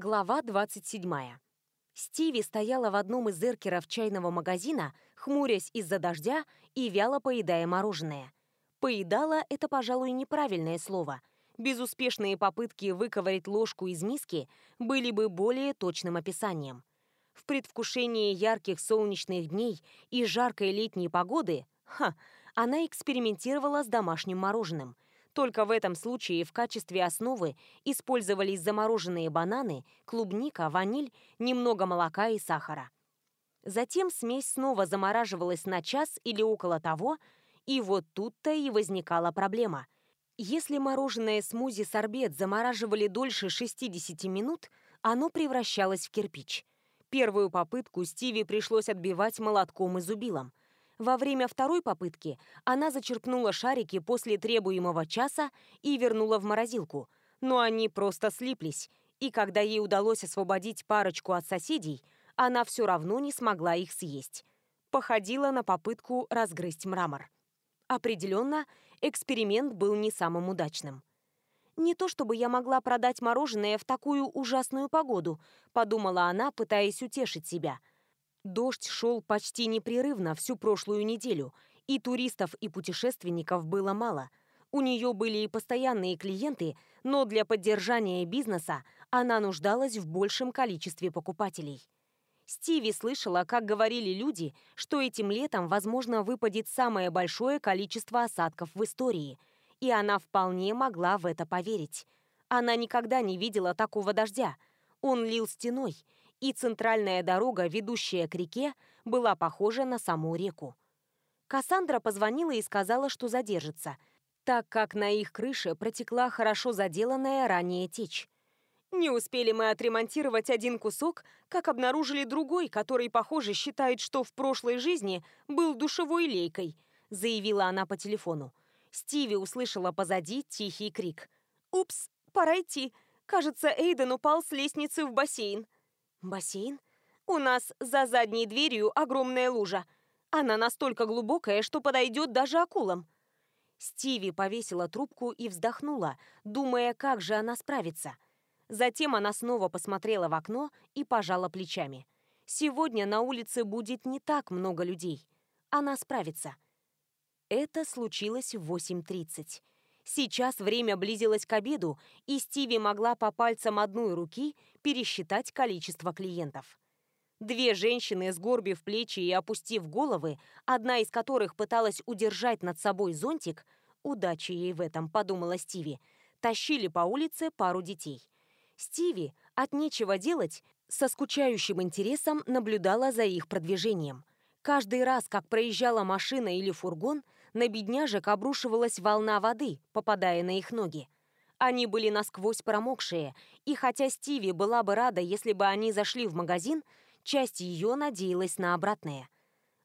Глава 27. Стиви стояла в одном из эркеров чайного магазина, хмурясь из-за дождя и вяло поедая мороженое. «Поедала» — это, пожалуй, неправильное слово. Безуспешные попытки выковырять ложку из миски были бы более точным описанием. В предвкушении ярких солнечных дней и жаркой летней погоды, ха, она экспериментировала с домашним мороженым — только в этом случае в качестве основы использовались замороженные бананы, клубника, ваниль, немного молока и сахара. Затем смесь снова замораживалась на час или около того, и вот тут-то и возникала проблема. Если мороженое смузи-сорбет замораживали дольше 60 минут, оно превращалось в кирпич. Первую попытку Стиви пришлось отбивать молотком и зубилом. Во время второй попытки она зачерпнула шарики после требуемого часа и вернула в морозилку, но они просто слиплись, и когда ей удалось освободить парочку от соседей, она все равно не смогла их съесть. Походила на попытку разгрызть мрамор. Определенно, эксперимент был не самым удачным. «Не то чтобы я могла продать мороженое в такую ужасную погоду», — подумала она, пытаясь утешить себя. Дождь шел почти непрерывно всю прошлую неделю, и туристов и путешественников было мало. У нее были и постоянные клиенты, но для поддержания бизнеса она нуждалась в большем количестве покупателей. Стиви слышала, как говорили люди, что этим летом, возможно, выпадет самое большое количество осадков в истории, и она вполне могла в это поверить. Она никогда не видела такого дождя. Он лил стеной – и центральная дорога, ведущая к реке, была похожа на саму реку. Кассандра позвонила и сказала, что задержится, так как на их крыше протекла хорошо заделанная ранее течь. Не успели мы отремонтировать один кусок, как обнаружили другой, который, похоже, считает, что в прошлой жизни был душевой лейкой, заявила она по телефону. Стиви услышала позади тихий крик. «Упс, пора идти. Кажется, Эйден упал с лестницы в бассейн». Бассейн? У нас за задней дверью огромная лужа. Она настолько глубокая, что подойдет даже акулам. Стиви повесила трубку и вздохнула, думая, как же она справится. Затем она снова посмотрела в окно и пожала плечами. Сегодня на улице будет не так много людей. Она справится. Это случилось в 8.30. Сейчас время близилось к обеду, и Стиви могла по пальцам одной руки пересчитать количество клиентов. Две женщины, сгорбив плечи и опустив головы, одна из которых пыталась удержать над собой зонтик, удачи ей в этом, подумала Стиви, тащили по улице пару детей. Стиви, от нечего делать, со скучающим интересом наблюдала за их продвижением. Каждый раз, как проезжала машина или фургон, на бедняжек обрушивалась волна воды, попадая на их ноги. Они были насквозь промокшие, и хотя Стиви была бы рада, если бы они зашли в магазин, часть ее надеялась на обратное.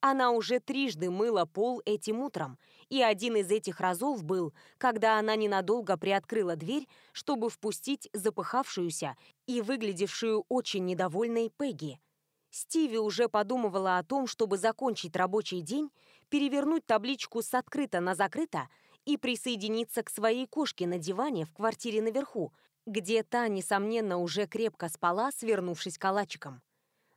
Она уже трижды мыла пол этим утром, и один из этих разов был, когда она ненадолго приоткрыла дверь, чтобы впустить запыхавшуюся и выглядевшую очень недовольной Пегги. Стиви уже подумывала о том, чтобы закончить рабочий день, перевернуть табличку с «открыто» на «закрыто», и присоединиться к своей кошке на диване в квартире наверху, где та, несомненно, уже крепко спала, свернувшись калачиком.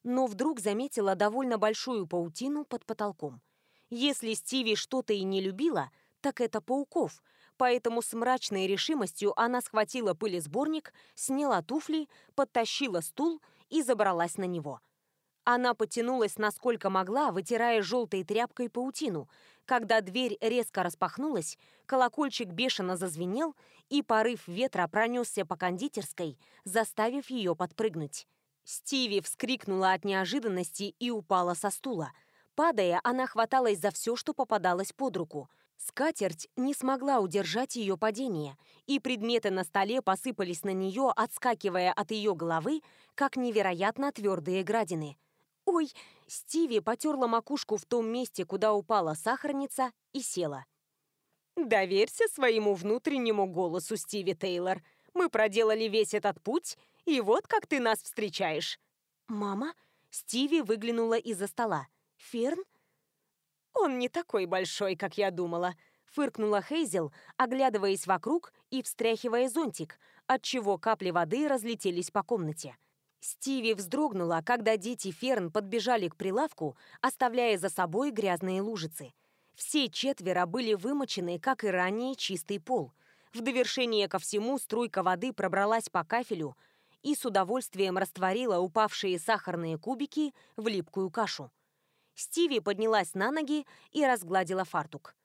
Но вдруг заметила довольно большую паутину под потолком. Если Стиви что-то и не любила, так это пауков, поэтому с мрачной решимостью она схватила пылесборник, сняла туфли, подтащила стул и забралась на него. Она потянулась насколько могла, вытирая желтой тряпкой паутину, когда дверь резко распахнулась, колокольчик бешено зазвенел, и порыв ветра пронесся по кондитерской, заставив ее подпрыгнуть. Стиви вскрикнула от неожиданности и упала со стула. Падая, она хваталась за все, что попадалось под руку. Скатерть не смогла удержать ее падение, и предметы на столе посыпались на нее, отскакивая от ее головы, как невероятно твердые градины. «Ой!» Стиви потерла макушку в том месте, куда упала сахарница, и села. «Доверься своему внутреннему голосу, Стиви Тейлор. Мы проделали весь этот путь, и вот как ты нас встречаешь». «Мама?» Стиви выглянула из-за стола. «Ферн?» «Он не такой большой, как я думала», — фыркнула Хейзел, оглядываясь вокруг и встряхивая зонтик, отчего капли воды разлетелись по комнате. «Хейзел?» Стиви вздрогнула, когда дети Ферн подбежали к прилавку, оставляя за собой грязные лужицы. Все четверо были вымочены, как и ранее, чистый пол. В довершение ко всему струйка воды пробралась по кафелю и с удовольствием растворила упавшие сахарные кубики в липкую кашу. Стиви поднялась на ноги и разгладила фартук.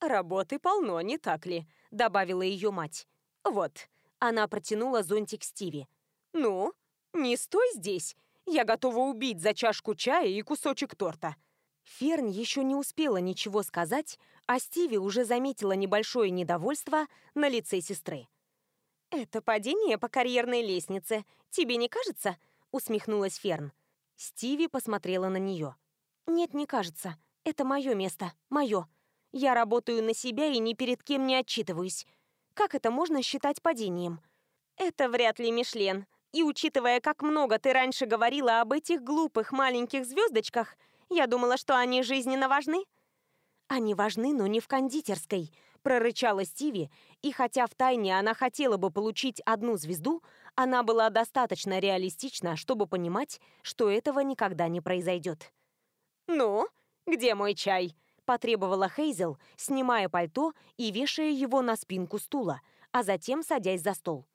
«Работы полно, не так ли?» — добавила ее мать. «Вот». Она протянула зонтик Стиви. «Ну, не стой здесь! Я готова убить за чашку чая и кусочек торта!» Ферн еще не успела ничего сказать, а Стиви уже заметила небольшое недовольство на лице сестры. «Это падение по карьерной лестнице, тебе не кажется?» — усмехнулась Ферн. Стиви посмотрела на нее. «Нет, не кажется. Это мое место, мое. Я работаю на себя и ни перед кем не отчитываюсь. Как это можно считать падением?» «Это вряд ли Мишлен», и учитывая, как много ты раньше говорила об этих глупых маленьких звездочках, я думала, что они жизненно важны». «Они важны, но не в кондитерской», — прорычала Стиви, и хотя втайне она хотела бы получить одну звезду, она была достаточно реалистична, чтобы понимать, что этого никогда не произойдет. «Ну, где мой чай?» – потребовала Хейзел, снимая пальто и вешая его на спинку стула, а затем садясь за стол.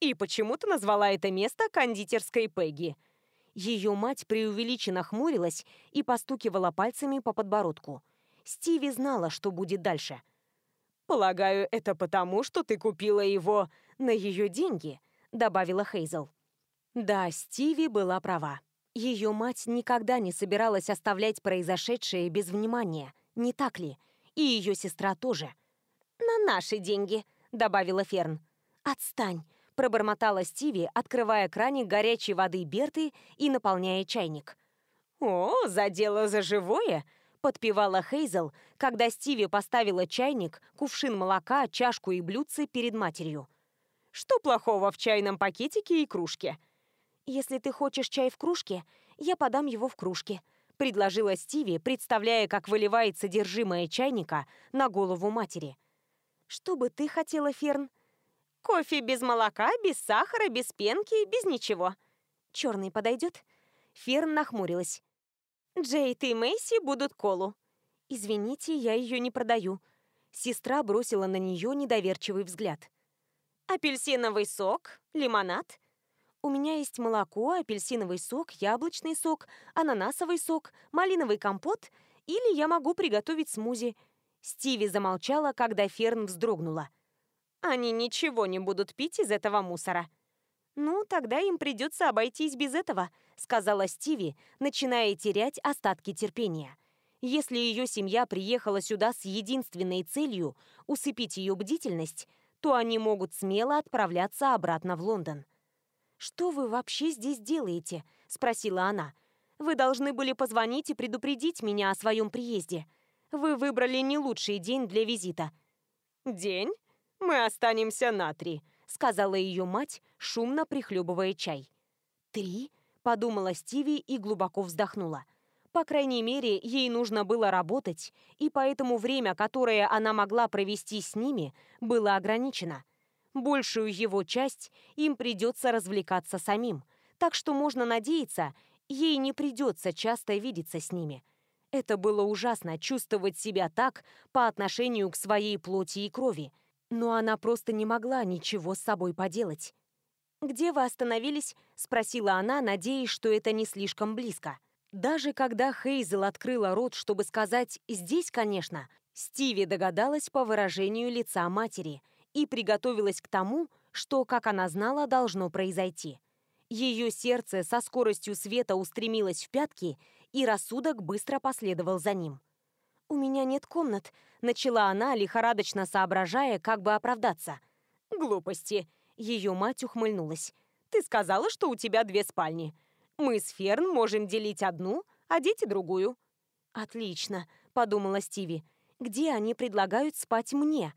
И почему ты назвала это место кондитерской Пегги?» Ее мать преувеличенно хмурилась и постукивала пальцами по подбородку. Стиви знала, что будет дальше. «Полагаю, это потому, что ты купила его на ее деньги», — добавила Хейзел. Да, Стиви была права. Ее мать никогда не собиралась оставлять произошедшее без внимания, не так ли? И ее сестра тоже. «На наши деньги», — добавила Ферн. «Отстань», пробормотала Стиви, открывая краник горячей воды Берты и наполняя чайник. «О, за дело за живое!» — подпевала Хейзел, когда Стиви поставила чайник, кувшин молока, чашку и блюдце перед матерью. «Что плохого в чайном пакетике и кружке?» «Если ты хочешь чай в кружке, я подам его в кружке», — предложила Стиви, представляя, как выливает содержимое чайника на голову матери. «Что бы ты хотела, Ферн?» Кофе без молока, без сахара, без пенки, без ничего. Черный подойдет? Ферн нахмурилась. Джейд и Мэйси будут колу. Извините, я ее не продаю. Сестра бросила на нее недоверчивый взгляд. Апельсиновый сок, лимонад. У меня есть молоко, апельсиновый сок, яблочный сок, ананасовый сок, малиновый компот или я могу приготовить смузи. Стиви замолчала, когда Ферн вздрогнула. Они ничего не будут пить из этого мусора. «Ну, тогда им придется обойтись без этого», — сказала Стиви, начиная терять остатки терпения. Если ее семья приехала сюда с единственной целью — усыпить ее бдительность, то они могут смело отправляться обратно в Лондон. «Что вы вообще здесь делаете?» — спросила она. «Вы должны были позвонить и предупредить меня о своем приезде. Вы выбрали не лучший день для визита». «День?» «Мы останемся на три», — сказала ее мать, шумно прихлебывая чай. «Три?» — подумала Стиви и глубоко вздохнула. По крайней мере, ей нужно было работать, и поэтому время, которое она могла провести с ними, было ограничено. Большую его часть им придется развлекаться самим, так что можно надеяться, ей не придется часто видеться с ними. Это было ужасно чувствовать себя так по отношению к своей плоти и крови – но она просто не могла ничего с собой поделать. «Где вы остановились?» — спросила она, надеясь, что это не слишком близко. Даже когда Хейзел открыла рот, чтобы сказать «здесь, конечно», Стиви догадалась по выражению лица матери и приготовилась к тому, что, как она знала, должно произойти. Ее сердце со скоростью света устремилось в пятки, и рассудок быстро последовал за ним. «У меня нет комнат», — начала она, лихорадочно соображая, как бы оправдаться. «Глупости». Ее мать ухмыльнулась. «Ты сказала, что у тебя две спальни. Мы с Ферн можем делить одну, а дети другую». «Отлично», — подумала Стиви. «Где они предлагают спать мне?»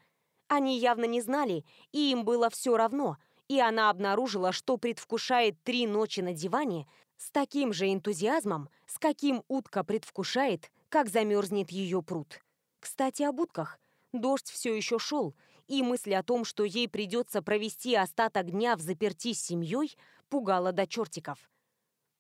Они явно не знали, и им было все равно, и она обнаружила, что предвкушает три ночи на диване с таким же энтузиазмом, с каким утка предвкушает как замерзнет ее пруд. Кстати, о будках. Дождь все еще шел, и мысль о том, что ей придется провести остаток дня в заперти с семьей, пугала до чертиков.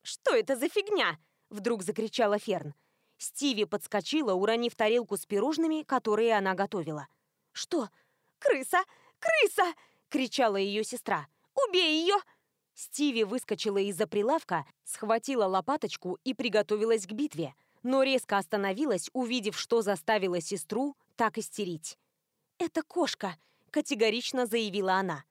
«Что это за фигня?» – вдруг закричала Ферн. Стиви подскочила, уронив тарелку с пирожными, которые она готовила. «Что? Крыса! Крыса!» – кричала ее сестра. «Убей ее!» Стиви выскочила из-за прилавка, схватила лопаточку и приготовилась к битве – но резко остановилась, увидев, что заставила сестру так истерить. «Это кошка», — категорично заявила она.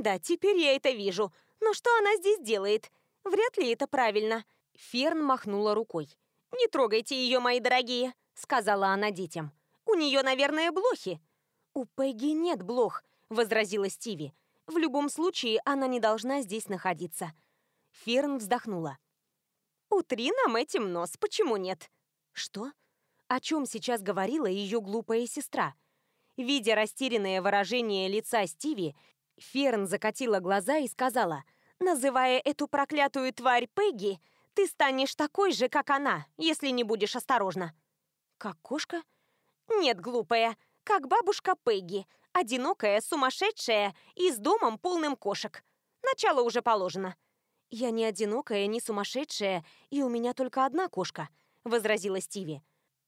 «Да, теперь я это вижу. Но что она здесь делает? Вряд ли это правильно». Ферн махнула рукой. «Не трогайте ее, мои дорогие», — сказала она детям. «У нее, наверное, блохи». «У Пегги нет блох», — возразила Стиви. «В любом случае, она не должна здесь находиться». Ферн вздохнула. Утри нам этим нос, почему нет? Что? О чем сейчас говорила ее глупая сестра? Видя растерянное выражение лица Стиви, Ферн закатила глаза и сказала, «Называя эту проклятую тварь Пегги, ты станешь такой же, как она, если не будешь осторожна». «Как кошка?» «Нет, глупая, как бабушка Пегги, одинокая, сумасшедшая и с домом полным кошек. Начало уже положено». «Я не одинокая, не сумасшедшая, и у меня только одна кошка», — возразила Стиви.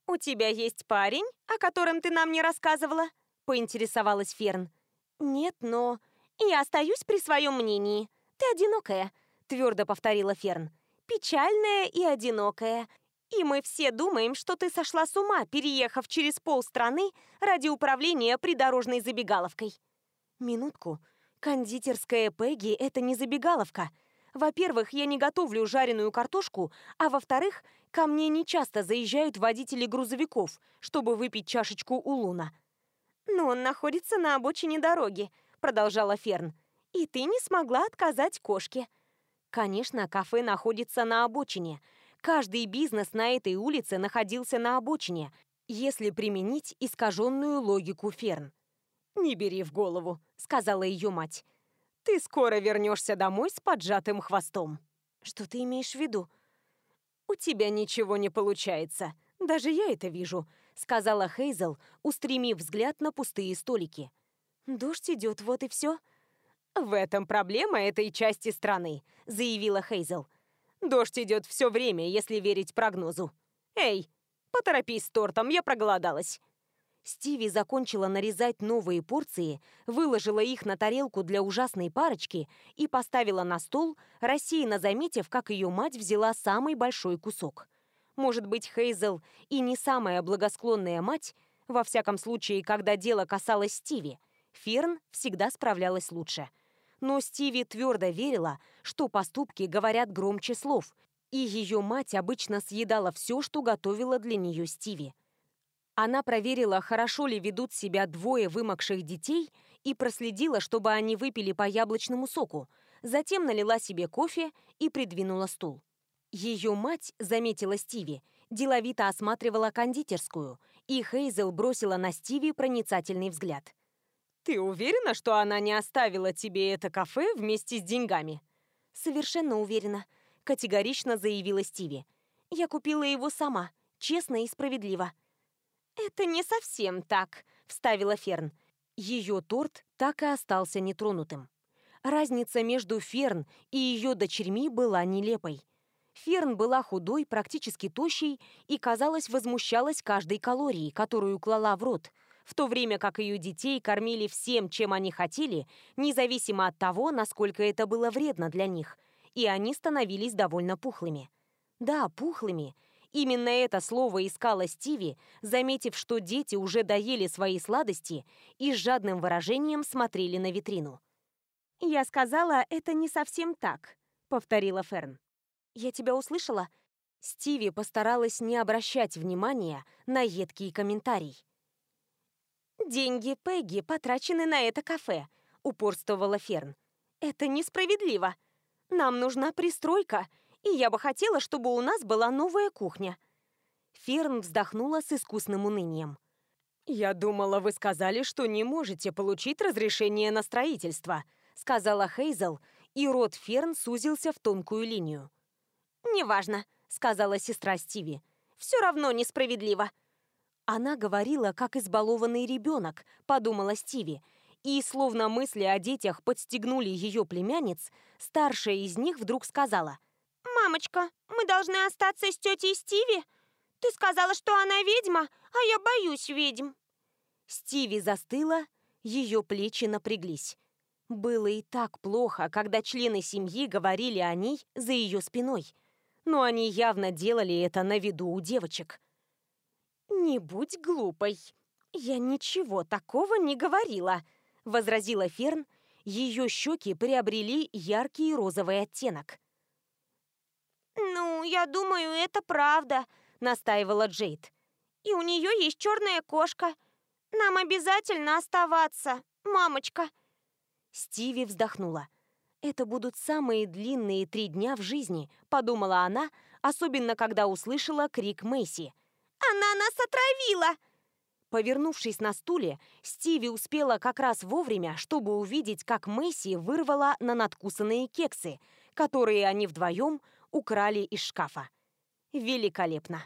«У тебя есть парень, о котором ты нам не рассказывала?» — поинтересовалась Ферн. «Нет, но...» «Я остаюсь при своем мнении. Ты одинокая», — твердо повторила Ферн. «Печальная и одинокая. И мы все думаем, что ты сошла с ума, переехав через полстраны ради управления придорожной забегаловкой». «Минутку. Кондитерская Пегги — это не забегаловка», во-первых, я не готовлю жареную картошку, а во-вторых, ко мне не часто заезжают водители грузовиков, чтобы выпить чашечку у луна. «Но он находится на обочине дороги», — продолжала Ферн. «И ты не смогла отказать кошке». Конечно, кафе находится на обочине. Каждый бизнес на этой улице находился на обочине, если применить искаженную логику Ферн. «Не бери в голову», — сказала ее мать ты скоро вернешься домой с поджатым хвостом. Что ты имеешь в виду? У тебя ничего не получается. Даже я это вижу, сказала Хейзел, устремив взгляд на пустые столики. Дождь идет, вот и все. В этом проблема этой части страны, заявила Хейзел. Дождь идет все время, если верить прогнозу. Эй, поторопись с тортом, я проголодалась. Стиви закончила нарезать новые порции, выложила их на тарелку для ужасной парочки и поставила на стол, рассеянно заметив, как ее мать взяла самый большой кусок. Может быть, Хейзел и не самая благосклонная мать, во всяком случае, когда дело касалось Стиви, Ферн всегда справлялась лучше. Но Стиви твердо верила, что поступки говорят громче слов, и ее мать обычно съедала все, что готовила для нее Стиви. Она проверила, хорошо ли ведут себя двое вымокших детей и проследила, чтобы они выпили по яблочному соку, затем налила себе кофе и придвинула стул. Ее мать, заметила Стиви, деловито осматривала кондитерскую, и Хейзел бросила на Стиви проницательный взгляд. «Ты уверена, что она не оставила тебе это кафе вместе с деньгами?» «Совершенно уверена», — категорично заявила Стиви. «Я купила его сама, честно и справедливо». «Это не совсем так», — вставила Ферн. Ее торт так и остался нетронутым. Разница между Ферн и ее дочерьми была нелепой. Ферн была худой, практически тощей и, казалось, возмущалась каждой калории, которую клала в рот, в то время как ее детей кормили всем, чем они хотели, независимо от того, насколько это было вредно для них, и они становились довольно пухлыми. Да, пухлыми — Именно это слово искала Стиви, заметив, что дети уже доели свои сладости и с жадным выражением смотрели на витрину. «Я сказала, это не совсем так», — повторила Ферн. «Я тебя услышала?» Стиви постаралась не обращать внимания на едкий комментарий. «Деньги Пегги потрачены на это кафе», — упорствовала Ферн. «Это несправедливо. Нам нужна пристройка», — и я бы хотела, чтобы у нас была новая кухня». Ферн вздохнула с искусным унынием. «Я думала, вы сказали, что не можете получить разрешение на строительство», сказала Хейзел, и рот Ферн сузился в тонкую линию. «Неважно», сказала сестра Стиви. «Все равно несправедливо». Она говорила, как избалованный ребенок, подумала Стиви, и, словно мысли о детях подстегнули ее племянниц, старшая из них вдруг сказала – «Мамочка, мы должны остаться с тетей Стиви. Ты сказала, что она ведьма, а я боюсь ведьм». Стиви застыла, ее плечи напряглись. Было и так плохо, когда члены семьи говорили о ней за ее спиной. Но они явно делали это на виду у девочек. «Не будь глупой. Я ничего такого не говорила», — возразила Ферн. Ее щеки приобрели яркий розовый оттенок. «Ну, я думаю, это правда», — настаивала Джейд. «И у нее есть черная кошка. Нам обязательно оставаться, мамочка». Стиви вздохнула. «Это будут самые длинные три дня в жизни», — подумала она, особенно когда услышала крик Мэйси. «Она нас отравила!» Повернувшись на стуле, Стиви успела как раз вовремя, чтобы увидеть, как Мэйси вырвала на надкусанные кексы, которые они вдвоем украли из шкафа. Великолепно!